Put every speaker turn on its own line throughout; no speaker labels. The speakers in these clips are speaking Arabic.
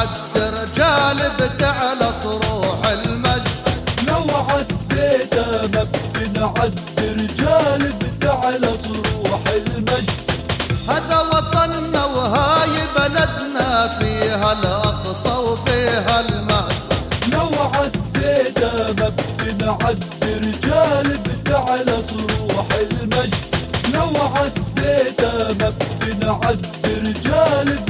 عدى رجال بتعلى صروح المجد. لو عديت مبدن عدى رجال بتعلى صروح المجد.
هذا وطننا وهاي بلدنا فيها الأقصى وفيها المهد
لو عديت مبدن عدى رجال بتعلى صروح المجد. لو
عديت مبدن عدى رجال بتعلى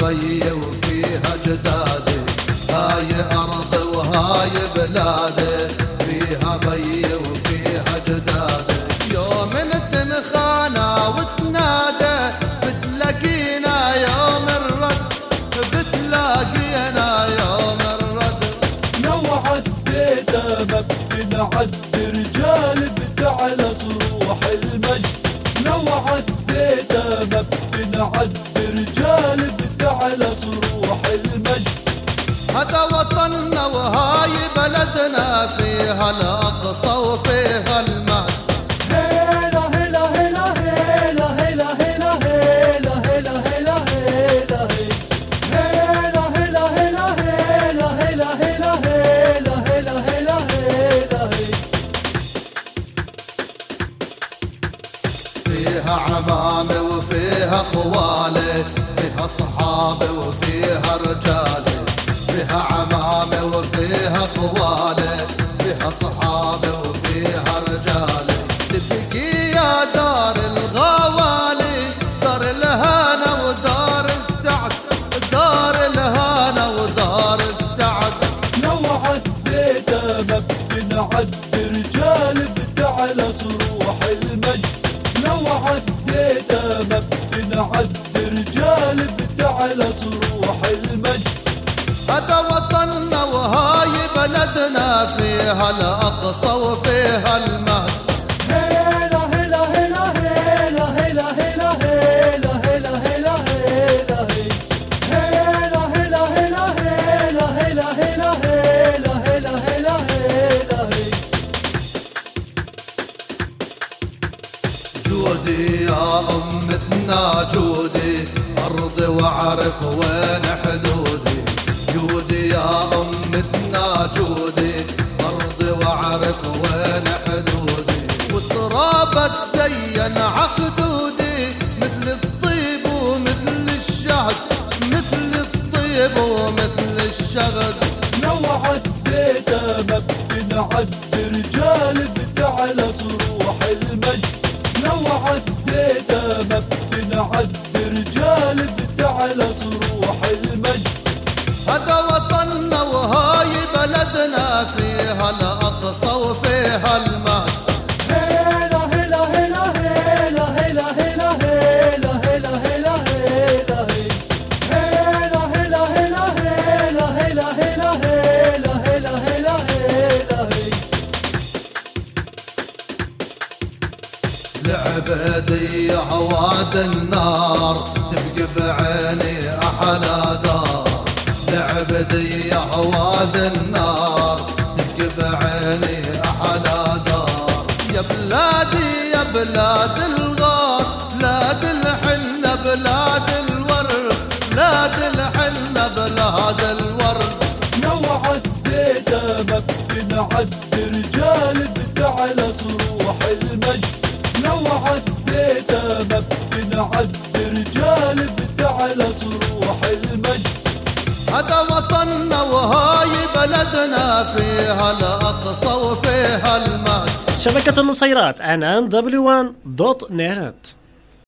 بي وفيها جدادي هاي أرض وهاي بلادي. هذا وطننا وهاي بلدنا فيها الأقصى وفيها
المعد
فيها عمامة وفيها خوالة فيها صحابة وفيها
هيلا هيلا هيلا هيلا
جودي يا أمتنا جودي. أرضي وأعرف وين حدودي جودي يا أمتنا جودي.
بنعد رجال بتعلى صروح المجد. لو عدينا ما بنعد رجال بتعلى صروح
عواد النار تبقى بعيني أحلى دار. العبادية عواد النار تبقى بعيني أحلى دار. يا بلادي يا بلاد الغار بلاد الحنة بلاد الورد بلاد الحنة بلاد الورد.
لو عدينا ما بنعد رجال بتعلى صروح المجد. لو عدينا بنعد رجال بتعلى صروح المجد.
هذا وطننا وهاي بلدنا فيها الأقصى وفيها المهد
شبكة النصيرات عنان w1.net